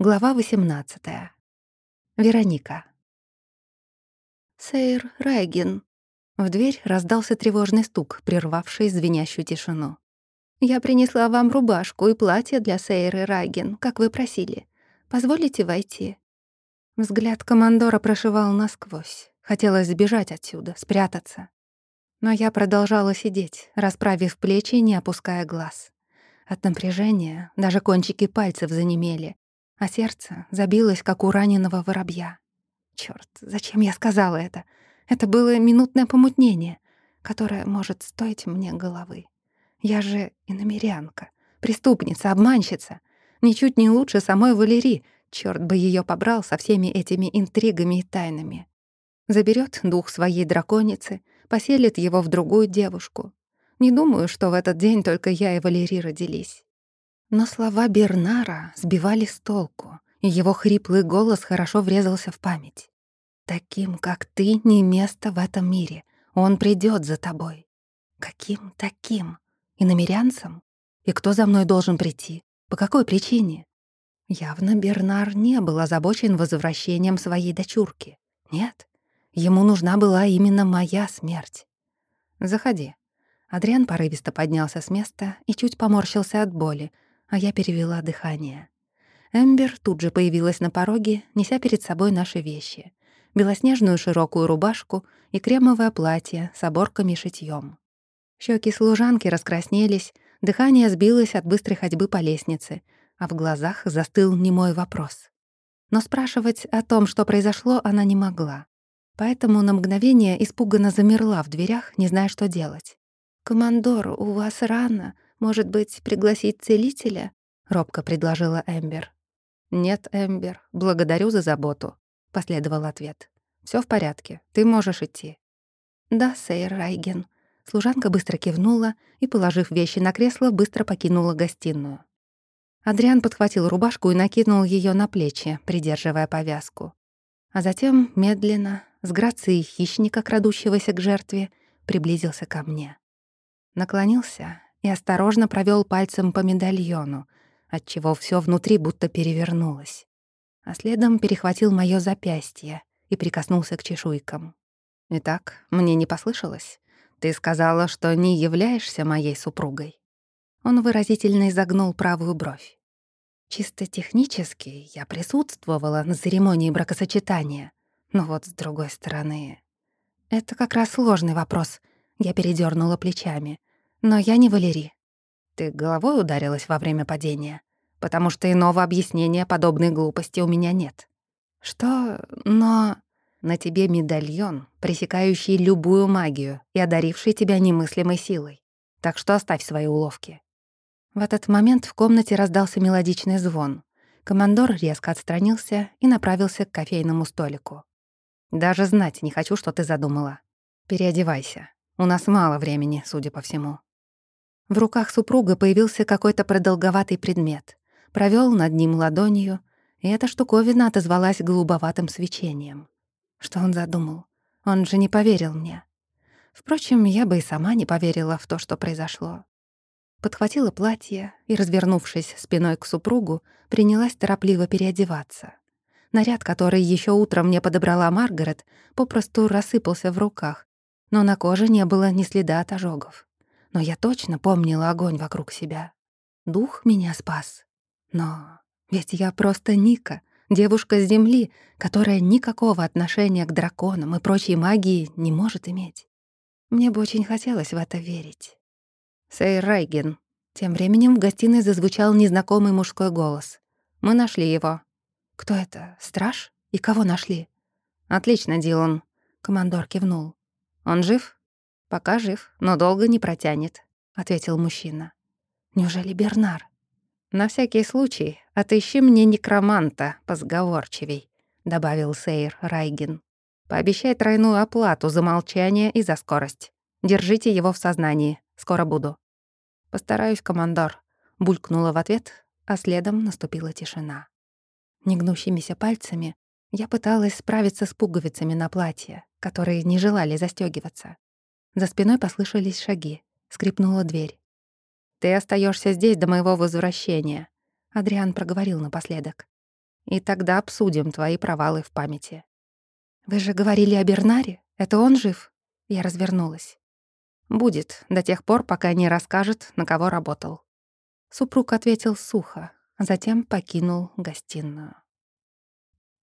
Глава 18. Вероника. «Сейр Райген». В дверь раздался тревожный стук, прервавший звенящую тишину. «Я принесла вам рубашку и платье для Сейры Райген, как вы просили. Позволите войти?» Взгляд командора прошивал насквозь. Хотелось сбежать отсюда, спрятаться. Но я продолжала сидеть, расправив плечи и не опуская глаз. От напряжения даже кончики пальцев занемели, а сердце забилось, как у раненого воробья. Чёрт, зачем я сказала это? Это было минутное помутнение, которое может стоить мне головы. Я же иномерянка, преступница, обманщица. Ничуть не лучше самой Валерии. Чёрт бы её побрал со всеми этими интригами и тайнами. Заберёт дух своей драконицы, поселит его в другую девушку. Не думаю, что в этот день только я и Валерий родились. Но слова Бернара сбивали с толку, и его хриплый голос хорошо врезался в память. «Таким, как ты, не место в этом мире. Он придёт за тобой». «Каким таким? Иномерянцем? И кто за мной должен прийти? По какой причине?» Явно Бернар не был озабочен возвращением своей дочурки. Нет, ему нужна была именно моя смерть. «Заходи». Адриан порывисто поднялся с места и чуть поморщился от боли, а я перевела дыхание. Эмбер тут же появилась на пороге, неся перед собой наши вещи. Белоснежную широкую рубашку и кремовое платье с оборками и шитьём. Щёки служанки раскраснелись, дыхание сбилось от быстрой ходьбы по лестнице, а в глазах застыл немой вопрос. Но спрашивать о том, что произошло, она не могла. Поэтому на мгновение испуганно замерла в дверях, не зная, что делать. «Командор, у вас рано. Может быть, пригласить целителя?» — робко предложила Эмбер. «Нет, Эмбер, благодарю за заботу», — последовал ответ. Всё в порядке, ты можешь идти». «Да, сэр Райген». Служанка быстро кивнула и, положив вещи на кресло, быстро покинула гостиную. Адриан подхватил рубашку и накинул её на плечи, придерживая повязку. А затем, медленно, с грацией хищника, крадущегося к жертве, приблизился ко мне. Наклонился и осторожно провёл пальцем по медальону, отчего всё внутри будто перевернулось. А следом перехватил моё запястье и прикоснулся к чешуйкам. «Итак, мне не послышалось? Ты сказала, что не являешься моей супругой». Он выразительно изогнул правую бровь. Чисто технически я присутствовала на церемонии бракосочетания, но вот с другой стороны... Это как раз сложный вопрос. Я передернула плечами. Но я не Валерий. Ты головой ударилась во время падения? Потому что иного объяснения подобной глупости у меня нет. Что? Но... На тебе медальон, пресекающий любую магию и одаривший тебя немыслимой силой. Так что оставь свои уловки. В этот момент в комнате раздался мелодичный звон. Командор резко отстранился и направился к кофейному столику. «Даже знать не хочу, что ты задумала. Переодевайся. У нас мало времени, судя по всему». В руках супруга появился какой-то продолговатый предмет. Провёл над ним ладонью, и эта штуковина отозвалась голубоватым свечением. Что он задумал? Он же не поверил мне. Впрочем, я бы и сама не поверила в то, что произошло. Подхватила платье и, развернувшись спиной к супругу, принялась торопливо переодеваться. Наряд, который еще утром мне подобрала Маргарет, попросту рассыпался в руках, но на коже не было ни следа от ожогов но я точно помнила огонь вокруг себя. Дух меня спас. Но ведь я просто Ника, девушка с Земли, которая никакого отношения к драконам и прочей магии не может иметь. Мне бы очень хотелось в это верить. «Сэй Райген». Тем временем в гостиной зазвучал незнакомый мужской голос. «Мы нашли его». «Кто это? Страж? И кого нашли?» «Отлично, Дилан», — командор кивнул. «Он жив?» «Пока жив, но долго не протянет», — ответил мужчина. «Неужели Бернар?» «На всякий случай отыщи мне некроманта позговорчивей», — добавил Сейр Райгин. «Пообещай тройную оплату за молчание и за скорость. Держите его в сознании. Скоро буду». «Постараюсь, командор», — булькнула в ответ, а следом наступила тишина. Негнущимися пальцами я пыталась справиться с пуговицами на платье, которые не желали застёгиваться. За спиной послышались шаги. Скрипнула дверь. «Ты остаешься здесь до моего возвращения», — Адриан проговорил напоследок. И тогда обсудим твои провалы в памяти. Вы же говорили о Бернаре? Это он жив? Я развернулась. Будет, до тех пор, пока не расскажет, на кого работал. Супруг ответил сухо, а затем покинул гостиную.